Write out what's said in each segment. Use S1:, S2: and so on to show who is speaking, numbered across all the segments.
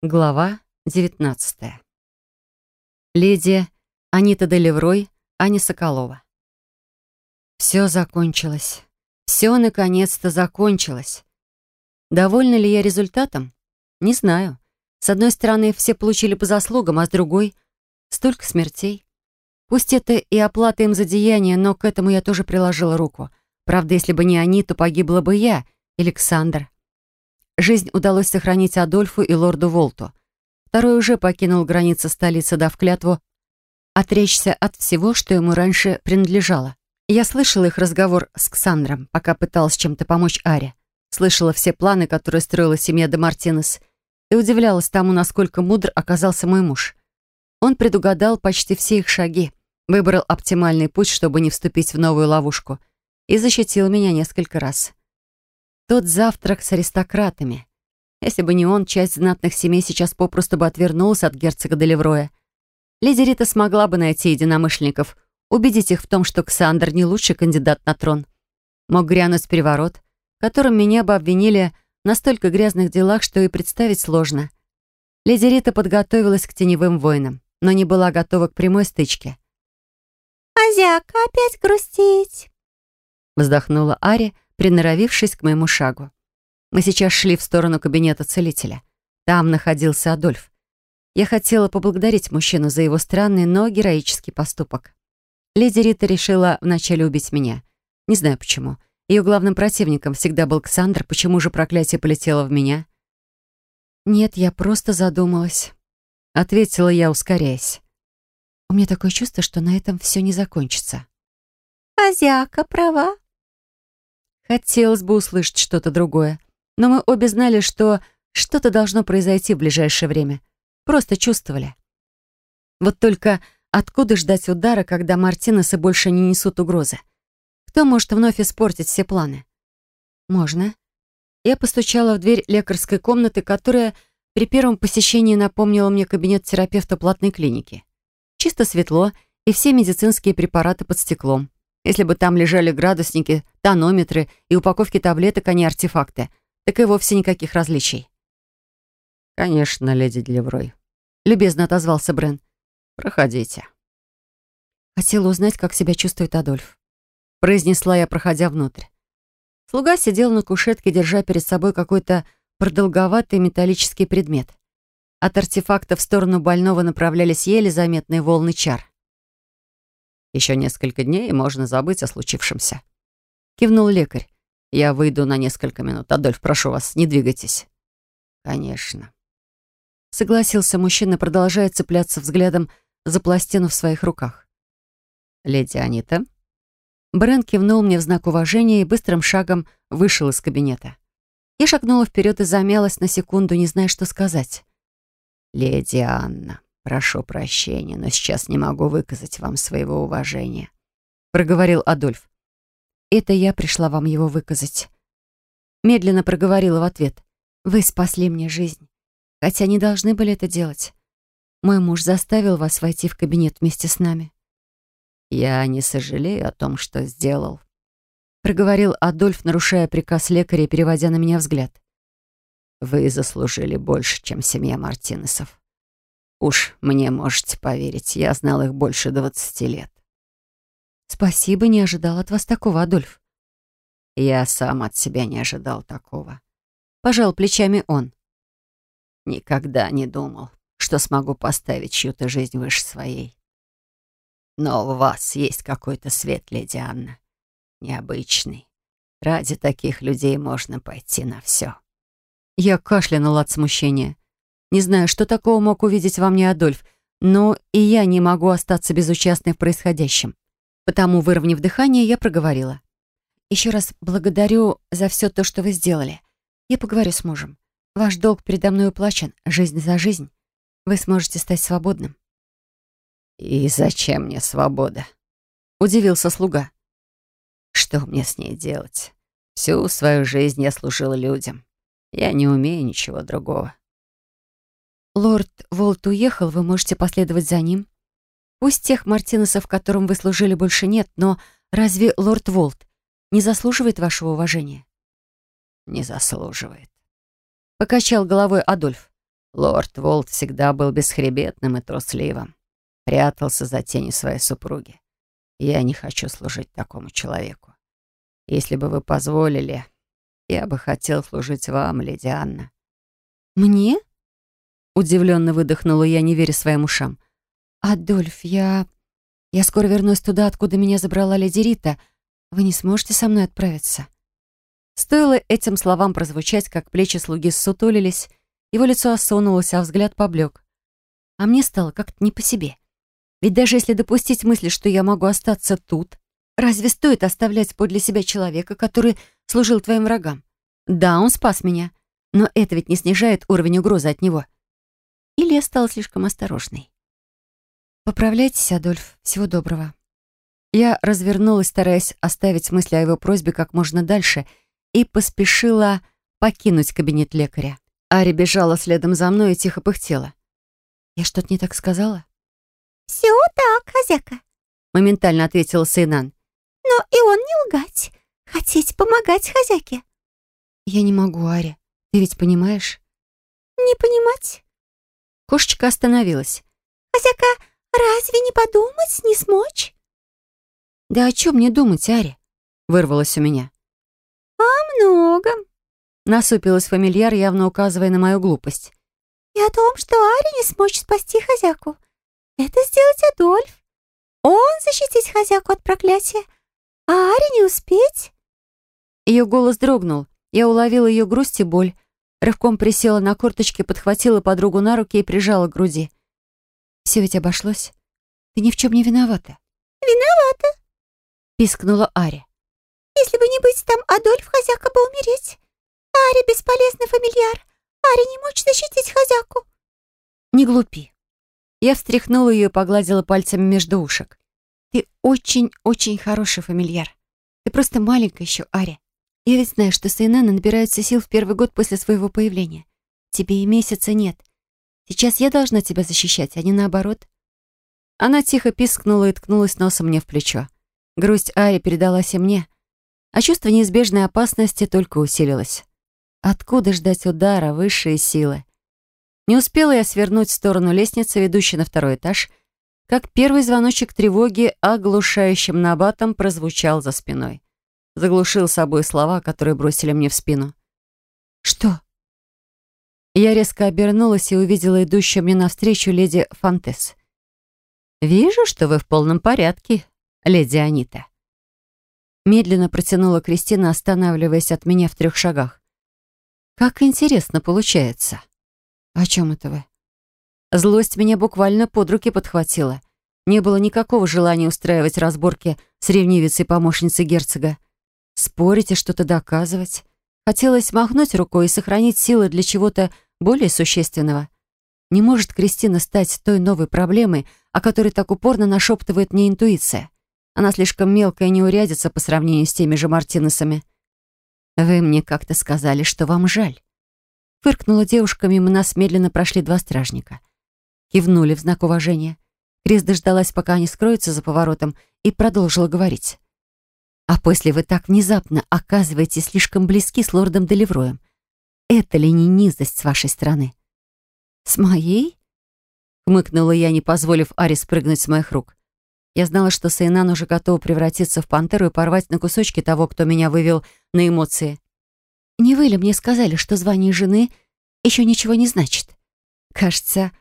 S1: Глава 19. Лидия, Анита де Леврой, Аня Соколова. Все закончилось. Все наконец-то закончилось. Довольна ли я результатом? Не знаю. С одной стороны, все получили по заслугам, а с другой — столько смертей. Пусть это и оплата им за деяния, но к этому я тоже приложила руку. Правда, если бы не они, то погибла бы я, Александр жизнь удалось сохранить Адольфу и лорду Волту. Второй уже покинул границы столицы, дав клятву отречься от всего, что ему раньше принадлежало. Я слышала их разговор с Ксандром, пока пыталась чем-то помочь Аре. Слышала все планы, которые строила семья де Мартинес, и удивлялась тому, насколько мудр оказался мой муж. Он предугадал почти все их шаги, выбрал оптимальный путь, чтобы не вступить в новую ловушку, и защитил меня несколько раз. Тот завтрак с аристократами. Если бы не он, часть знатных семей сейчас попросту бы отвернулась от герцога Делевроя. Леди Рита смогла бы найти единомышленников, убедить их в том, что Ксандр не лучший кандидат на трон. Мог грянуть переворот, которым меня бы обвинили в настолько грязных делах, что и представить сложно. Леди Рита подготовилась к теневым войнам, но не была готова к прямой стычке.
S2: «Азиака опять грустить!»
S1: Вздохнула Ари, приноровившись к моему шагу. Мы сейчас шли в сторону кабинета целителя. Там находился Адольф. Я хотела поблагодарить мужчину за его странный, но героический поступок. Леди Рита решила вначале убить меня. Не знаю почему. Ее главным противником всегда был Ксандр. Почему же проклятие полетело в меня? «Нет, я просто задумалась», — ответила я, ускоряясь. «У меня такое чувство, что на этом все не закончится».
S2: Азиака права»,
S1: Хотелось бы услышать что-то другое. Но мы обе знали, что что-то должно произойти в ближайшее время. Просто чувствовали. Вот только откуда ждать удара, когда Мартинесы больше не несут угрозы? Кто может вновь испортить все планы? Можно. Я постучала в дверь лекарской комнаты, которая при первом посещении напомнила мне кабинет терапевта платной клиники. Чисто светло и все медицинские препараты под стеклом. Если бы там лежали градусники, тонометры и упаковки таблеток, а не артефакты, так и вовсе никаких различий. «Конечно, леди Делеврой», — любезно отозвался Брен. «Проходите». Хотела узнать, как себя чувствует Адольф. Произнесла я, проходя внутрь. Слуга сидел на кушетке, держа перед собой какой-то продолговатый металлический предмет. От артефакта в сторону больного направлялись еле заметные волны чар. Еще несколько дней, и можно забыть о случившемся. Кивнул лекарь. Я выйду на несколько минут. Адольф, прошу вас, не двигайтесь. Конечно. Согласился мужчина, продолжая цепляться взглядом за пластину в своих руках. Леди Анита. Брен кивнул мне в знак уважения и быстрым шагом вышел из кабинета. Я шагнула вперед и замялась на секунду, не зная, что сказать. «Леди Анна», «Прошу прощения, но сейчас не могу выказать вам своего уважения», — проговорил Адольф. «Это я пришла вам его выказать». Медленно проговорила в ответ. «Вы спасли мне жизнь, хотя не должны были это делать. Мой муж заставил вас войти в кабинет вместе с нами». «Я не сожалею о том, что сделал», — проговорил Адольф, нарушая приказ лекаря и переводя на меня взгляд. «Вы заслужили больше, чем семья Мартинесов. Уж мне можете поверить, я знал их больше двадцати лет. Спасибо, не ожидал от вас такого, Адольф. Я сам от себя не ожидал такого. Пожал плечами он. Никогда не думал, что смогу поставить чью-то жизнь выше своей. Но у вас есть какой-то свет, леди Анна. Необычный. Ради таких людей можно пойти на все. Я кашлянул от смущения. Не знаю, что такого мог увидеть во мне Адольф, но и я не могу остаться безучастной в происходящем. Потому, выровняв дыхание, я проговорила. «Еще раз благодарю за все то, что вы сделали. Я поговорю с мужем. Ваш долг передо мной уплачен, жизнь за жизнь. Вы сможете стать свободным». «И зачем мне свобода?» — удивился слуга. «Что мне с ней делать? Всю свою жизнь я служил людям. Я не умею ничего другого. Лорд Волт уехал, вы можете последовать за ним. Пусть тех мартинесов, которым вы служили, больше нет, но разве лорд Волт не заслуживает вашего уважения?» «Не заслуживает», — покачал головой Адольф. Лорд Волт всегда был бесхребетным и трусливым. Прятался за тени своей супруги. Я не хочу служить такому человеку. Если бы вы позволили, я бы хотел служить вам, леди Анна.
S2: «Мне?»
S1: Удивленно выдохнула я, не веря своим ушам.
S2: «Адольф, я... Я скоро вернусь туда, откуда меня забрала леди Рита. Вы не сможете со мной отправиться?»
S1: Стоило этим словам прозвучать, как плечи слуги ссутулились, его лицо осунулось, а взгляд поблек. А мне стало как-то не по себе. Ведь даже если допустить мысль, что я могу остаться тут, разве стоит оставлять подле себя человека, который служил твоим врагам? Да, он спас меня, но это ведь не снижает уровень угрозы от него. — или я стала слишком осторожной?
S2: «Поправляйтесь, Адольф. Всего доброго».
S1: Я развернулась, стараясь оставить мысли о его просьбе как можно дальше, и поспешила покинуть кабинет лекаря. Ари бежала следом за мной и тихо пыхтела.
S2: «Я что-то не так сказала?»
S3: «Все так, хозяка», —
S1: моментально ответила Сейнан.
S3: «Но и он не лгать. Хотеть помогать хозяйке?
S2: «Я не могу, Ари. Ты ведь понимаешь?»
S3: «Не понимать?
S1: Кошечка остановилась.
S3: «Хозяка, разве не подумать, не смочь?»
S1: «Да о чем мне думать, Ари?» — вырвалось у меня.
S3: «О многом», —
S1: насупилась фамильяр, явно указывая на мою глупость.
S3: «И о том, что Ари не сможет спасти хозяку. Это сделать Адольф. Он защитить хозяку от проклятия, а Ари не успеть».
S1: Ее голос дрогнул. Я уловила ее грусть и боль, Рывком присела на корточки, подхватила подругу на руки и прижала к груди.
S2: «Все ведь обошлось. Ты ни в чем не виновата».
S3: «Виновата», —
S1: пискнула Аря.
S3: «Если бы не быть там, Адольф, хозяка бы умереть. Аря — бесполезный фамильяр. Аря не может защитить хозяку».
S1: «Не глупи». Я встряхнула ее и погладила пальцами между ушек.
S2: «Ты очень-очень хороший фамильяр. Ты просто маленькая еще, Аря. Я ведь знаю, что Сейнана набираются сил в первый год после своего появления. Тебе и месяца нет. Сейчас я должна тебя защищать, а не наоборот».
S1: Она тихо пискнула и ткнулась носом мне в плечо. Грусть Ари передалась и мне, а чувство неизбежной опасности только усилилось. Откуда ждать удара высшие силы? Не успела я свернуть в сторону лестницы, ведущей на второй этаж, как первый звоночек тревоги оглушающим набатом прозвучал за спиной заглушил собой слова, которые бросили мне в спину.
S2: «Что?»
S1: Я резко обернулась и увидела идущую мне навстречу леди Фантес. «Вижу, что вы в полном порядке, леди Анита». Медленно протянула Кристина, останавливаясь от меня в трех шагах. «Как интересно получается».
S2: «О чем это вы?»
S1: Злость меня буквально под руки подхватила. Не было никакого желания устраивать разборки с ревнивицей помощницей герцога спорить и что-то доказывать. Хотелось махнуть рукой и сохранить силы для чего-то более существенного. Не может Кристина стать той новой проблемой, о которой так упорно нашептывает мне интуиция. Она слишком мелкая и неурядица по сравнению с теми же Мартинесами. «Вы мне как-то сказали, что вам жаль». Фыркнула девушка, мимо нас медленно прошли два стражника. Кивнули в знак уважения. Крис дождалась, пока они скроются за поворотом, и продолжила говорить. А после вы так внезапно оказываетесь слишком близки с лордом Делевроем? Это ли не низость с вашей стороны? С моей? Хмыкнула я, не позволив Ари спрыгнуть с моих рук. Я знала, что Сейнан уже готова превратиться в пантеру и порвать на кусочки того, кто меня вывел на эмоции. Не вы ли мне сказали, что звание жены еще ничего не значит? Кажется,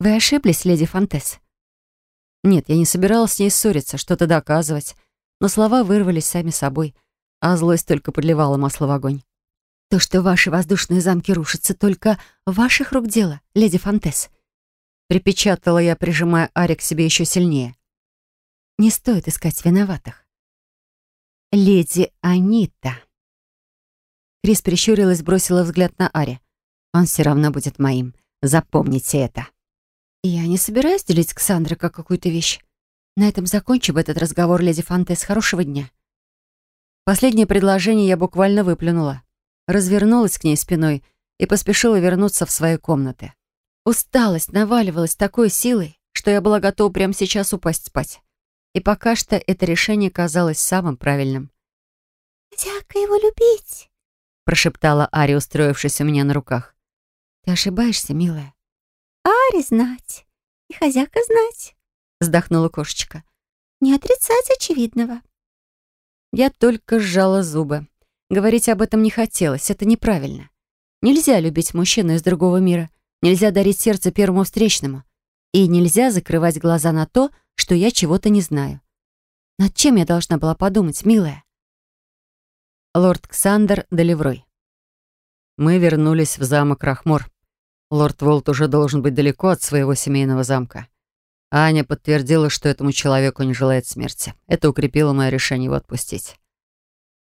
S1: вы ошиблись, леди Фантес. Нет, я не собиралась с ней ссориться, что-то доказывать но слова вырвались сами собой, а злость только подливала масло в огонь. «То, что ваши воздушные замки рушатся, только ваших рук дело, леди Фантес», припечатала я, прижимая Ари к себе еще сильнее. «Не стоит искать виноватых». «Леди Анита». Крис прищурилась, бросила взгляд на Ари. «Он все равно будет моим. Запомните это». «Я не собираюсь делить Ксандра как какую-то вещь. На этом закончим этот разговор, леди Фантес. Хорошего дня. Последнее предложение я буквально выплюнула. Развернулась к ней спиной и поспешила вернуться в свои комнаты. Усталость наваливалась такой силой, что я была готова прямо сейчас упасть спать. И пока что это решение казалось самым правильным.
S3: «Зяка его любить», —
S1: прошептала Ари, устроившись у меня на руках.
S2: «Ты ошибаешься, милая?»
S3: «Ари знать и хозяка знать» вздохнула кошечка. «Не отрицать очевидного».
S1: Я только сжала зубы. Говорить об этом не хотелось, это неправильно. Нельзя любить мужчину из другого мира, нельзя дарить сердце первому встречному, и нельзя закрывать глаза на то, что я чего-то не знаю. Над чем я должна была подумать, милая? Лорд Ксандер Долеврой. Мы вернулись в замок Рахмор. Лорд Волт уже должен быть далеко от своего семейного замка. Аня подтвердила, что этому человеку не желает смерти. Это укрепило мое решение его отпустить.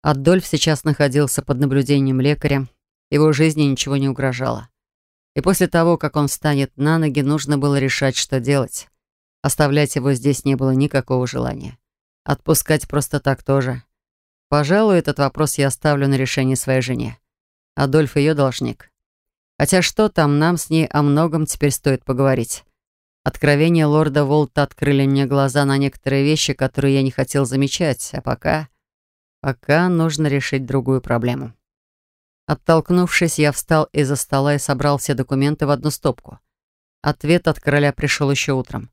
S1: Адольф сейчас находился под наблюдением лекаря. Его жизни ничего не угрожало. И после того, как он встанет на ноги, нужно было решать, что делать. Оставлять его здесь не было никакого желания. Отпускать просто так тоже. Пожалуй, этот вопрос я оставлю на решение своей жене. Адольф ее должник. Хотя что там, нам с ней о многом теперь стоит поговорить. Откровения лорда Волта открыли мне глаза на некоторые вещи, которые я не хотел замечать, а пока... Пока нужно решить другую проблему. Оттолкнувшись, я встал из-за стола и собрал все документы в одну стопку. Ответ от короля пришел еще утром.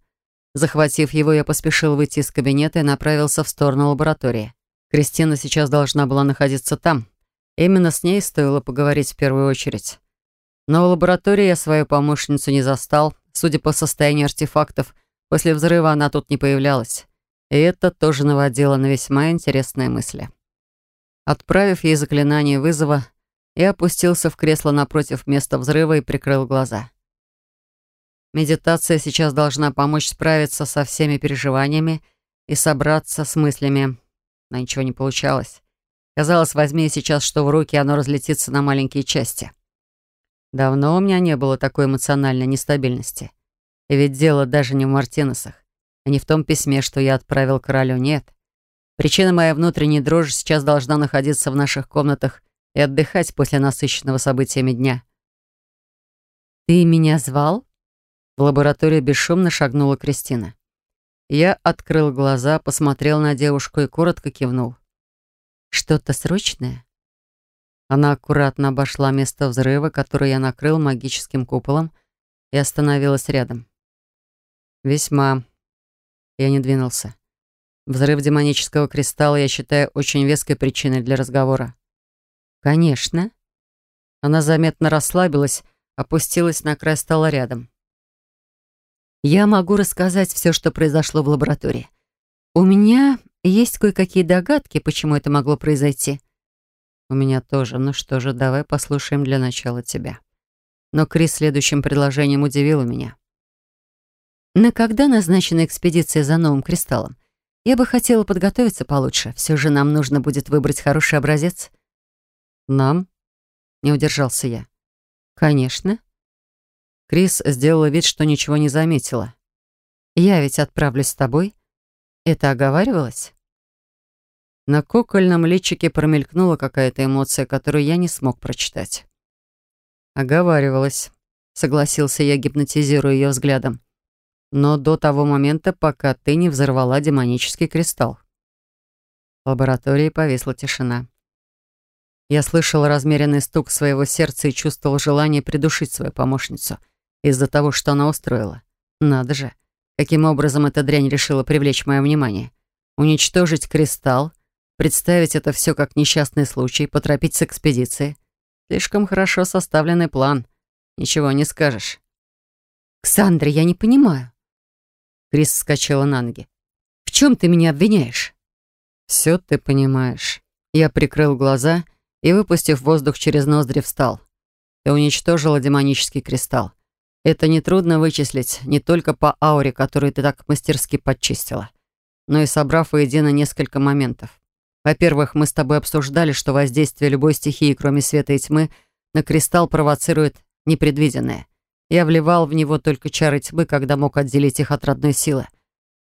S1: Захватив его, я поспешил выйти из кабинета и направился в сторону лаборатории. Кристина сейчас должна была находиться там. Именно с ней стоило поговорить в первую очередь. Но в лаборатории я свою помощницу не застал. Судя по состоянию артефактов, после взрыва она тут не появлялась. И это тоже наводило на весьма интересные мысли. Отправив ей заклинание вызова, я опустился в кресло напротив места взрыва и прикрыл глаза. Медитация сейчас должна помочь справиться со всеми переживаниями и собраться с мыслями. Но ничего не получалось. Казалось, возьми сейчас что в руки, оно разлетится на маленькие части. Давно у меня не было такой эмоциональной нестабильности. И ведь дело даже не в Мартинесах, а не в том письме, что я отправил королю, нет. Причина моей внутренней дрожи сейчас должна находиться в наших комнатах и отдыхать после насыщенного событиями дня. «Ты меня звал?» В лабораторию бесшумно шагнула Кристина. Я открыл глаза, посмотрел на девушку и коротко кивнул. «Что-то срочное?» Она аккуратно обошла место взрыва, которое я накрыл магическим куполом, и остановилась рядом. Весьма. Я не двинулся. Взрыв демонического кристалла я считаю очень веской причиной для разговора. Конечно. Она заметно расслабилась, опустилась на край стола рядом. Я могу рассказать все, что произошло в лаборатории. У меня есть кое-какие догадки, почему это могло произойти. «У меня тоже. Ну что же, давай послушаем для начала тебя». Но Крис следующим предложением удивил меня. «На когда назначена экспедиция за новым кристаллом? Я бы хотела подготовиться получше. Все же нам нужно будет выбрать хороший образец». «Нам?» — не удержался я. «Конечно». Крис сделала вид, что ничего не заметила. «Я ведь отправлюсь с тобой. Это оговаривалось?» На кукольном личике промелькнула какая-то эмоция, которую я не смог прочитать. «Оговаривалась», — согласился я, гипнотизируя ее взглядом. «Но до того момента, пока ты не взорвала демонический кристалл». В лаборатории повисла тишина. Я слышал размеренный стук своего сердца и чувствовал желание придушить свою помощницу из-за того, что она устроила. Надо же, каким образом эта дрянь решила привлечь мое внимание. Уничтожить кристалл Представить это все как несчастный случай, поторопить с экспедицией. Слишком хорошо составленный план. Ничего не скажешь. «Ксандра, я не понимаю». Крис вскочила на ноги. «В чем ты меня обвиняешь?» «Все ты понимаешь». Я прикрыл глаза и, выпустив воздух через ноздри, встал. Ты уничтожила демонический кристалл. Это нетрудно вычислить не только по ауре, которую ты так мастерски подчистила, но и собрав воедино несколько моментов. Во-первых, мы с тобой обсуждали, что воздействие любой стихии, кроме света и тьмы, на кристалл провоцирует непредвиденное. Я вливал в него только чары тьмы, когда мог отделить их от родной силы.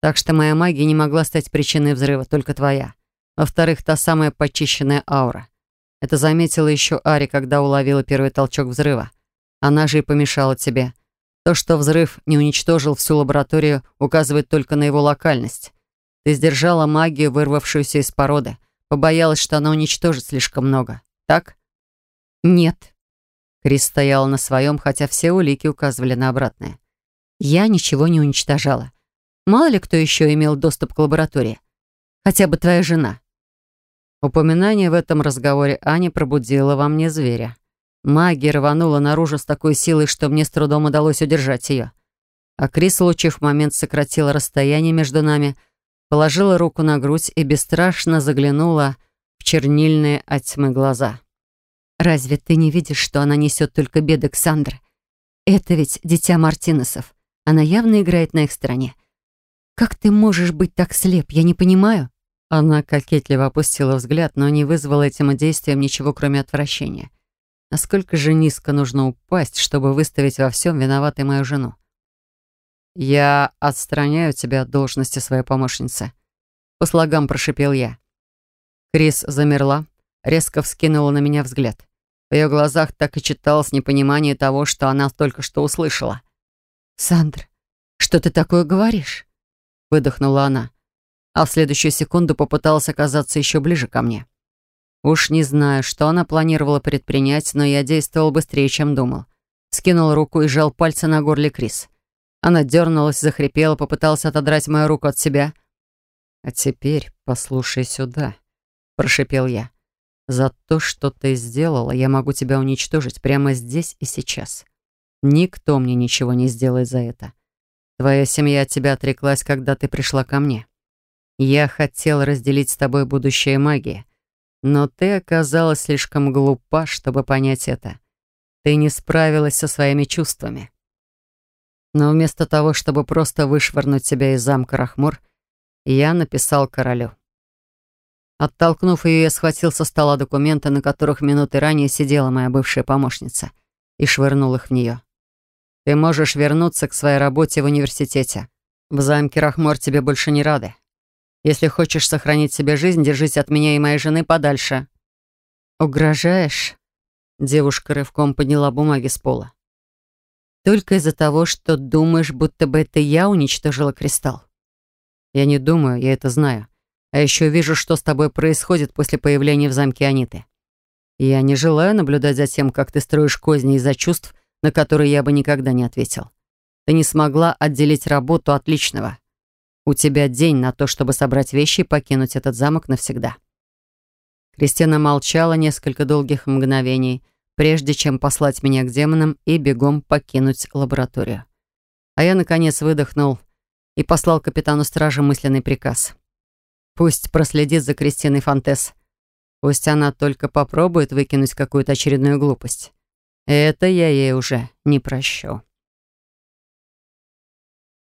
S1: Так что моя магия не могла стать причиной взрыва, только твоя. Во-вторых, та самая почищенная аура. Это заметила еще Ари, когда уловила первый толчок взрыва. Она же и помешала тебе. То, что взрыв не уничтожил всю лабораторию, указывает только на его локальность. Ты сдержала магию, вырвавшуюся из породы. Побоялась, что она уничтожит слишком много. Так? Нет. Крис стояла на своем, хотя все улики указывали на обратное. Я ничего не уничтожала. Мало ли кто еще имел доступ к лаборатории. Хотя бы твоя жена. Упоминание в этом разговоре Ани пробудило во мне зверя. Магия рванула наружу с такой силой, что мне с трудом удалось удержать ее. А Крис, лучив момент, сократила расстояние между нами — положила руку на грудь и бесстрашно заглянула в чернильные от тьмы глаза.
S2: «Разве ты не видишь, что она несет только беды, Ксандра? Это ведь дитя Мартинесов. Она явно играет на их стороне. Как ты можешь быть так слеп? Я не понимаю».
S1: Она кокетливо опустила взгляд, но не вызвала этим действием ничего, кроме отвращения. Насколько же низко нужно упасть, чтобы выставить во всем виноватой мою жену? «Я отстраняю тебя от должности своей помощницы», — по слогам прошипел я. Крис замерла, резко вскинула на меня взгляд. В ее глазах так и читалось непонимание того, что она только что услышала.
S2: «Сандр, что ты такое говоришь?» — выдохнула она, а в следующую секунду попыталась оказаться еще ближе ко мне.
S1: Уж не знаю, что она планировала предпринять, но я действовал быстрее, чем думал. Скинул руку и сжал пальцы на горле Крис. Она дернулась, захрипела, попыталась отодрать мою руку от себя. «А теперь послушай сюда», — прошипел я. «За то, что ты сделала, я могу тебя уничтожить прямо здесь и сейчас. Никто мне ничего не сделает за это. Твоя семья от тебя отреклась, когда ты пришла ко мне. Я хотел разделить с тобой будущее магии, но ты оказалась слишком глупа, чтобы понять это. Ты не справилась со своими чувствами». Но вместо того, чтобы просто вышвырнуть себя из замка Рахмур, я написал королю. Оттолкнув ее, я схватил со стола документы, на которых минуты ранее сидела моя бывшая помощница, и швырнул их в нее. «Ты можешь вернуться к своей работе в университете. В замке Рахмор тебе больше не рады. Если хочешь сохранить себе жизнь, держись от меня и моей жены подальше».
S2: «Угрожаешь?»
S1: Девушка рывком подняла бумаги с пола
S2: только из-за того, что думаешь, будто бы это я уничтожила кристалл.
S1: Я не думаю, я это знаю. А еще вижу, что с тобой происходит после появления в замке Аниты. Я не желаю наблюдать за тем, как ты строишь козни из-за чувств, на которые я бы никогда не ответил. Ты не смогла отделить работу от личного. У тебя день на то, чтобы собрать вещи и покинуть этот замок навсегда. Кристина молчала несколько долгих мгновений — прежде чем послать меня к демонам и бегом покинуть лабораторию. А я, наконец, выдохнул и послал капитану стражи мысленный приказ. Пусть проследит за Кристиной Фонтес. Пусть она только попробует выкинуть какую-то очередную глупость. Это я ей уже не прощу.